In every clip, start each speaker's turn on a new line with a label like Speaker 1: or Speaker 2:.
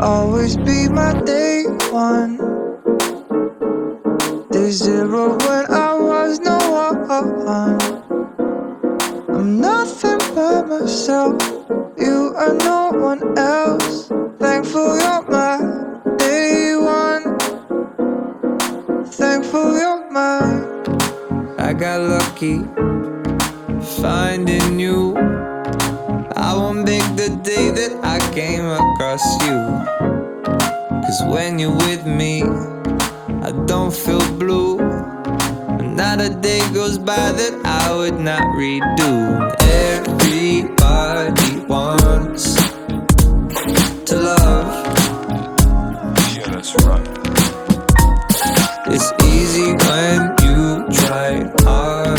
Speaker 1: always be my day one. Day zero when I was no one. I'm nothing but myself. You are no one else. Thankful you're my day one. Thankful you're mine. I got lucky finding you. I won't make the day that I came across you. Cause when you're with me, I don't feel blue. Not a day goes by that I would not redo. Everybody wants to love.
Speaker 2: Yeah, that's right.
Speaker 1: It's easy when you try hard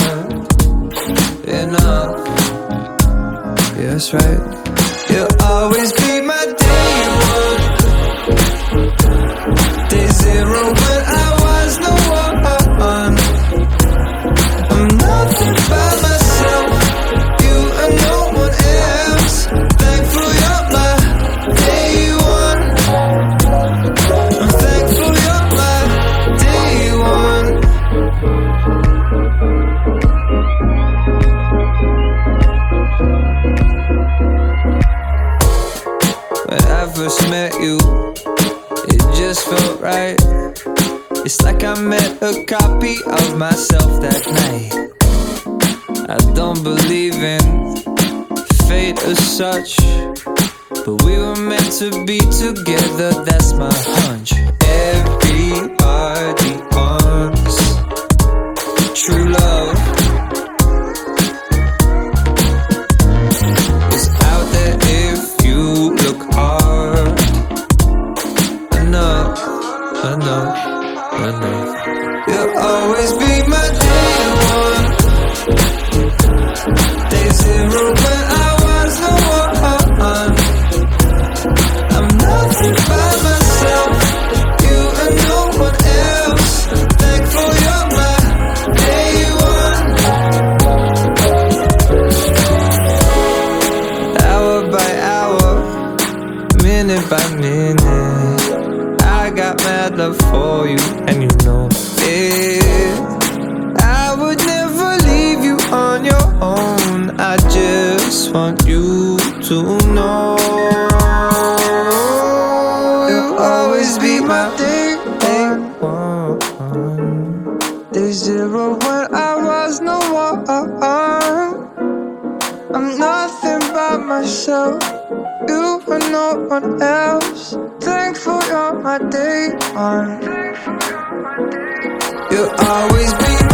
Speaker 1: enough. Yeah, that's right. You'll always be first met you, it just felt right. It's like I met a copy of myself that night. I don't believe in fate as such, but we were meant to be together. That's my hunch. Everybody enough, enough. You'll always be my day one. Day zero when I was no one. I'm nothing by myself. You and no one else. Thankful you're my day one. Hour by hour, minute by minute. I got mad love for you, and you know it. I would never leave you on your own. I just want you to know you'll always be my one. Day zero when I was no one. I'm nothing by myself. You and no one else. Thankful you're my day one. You'll always be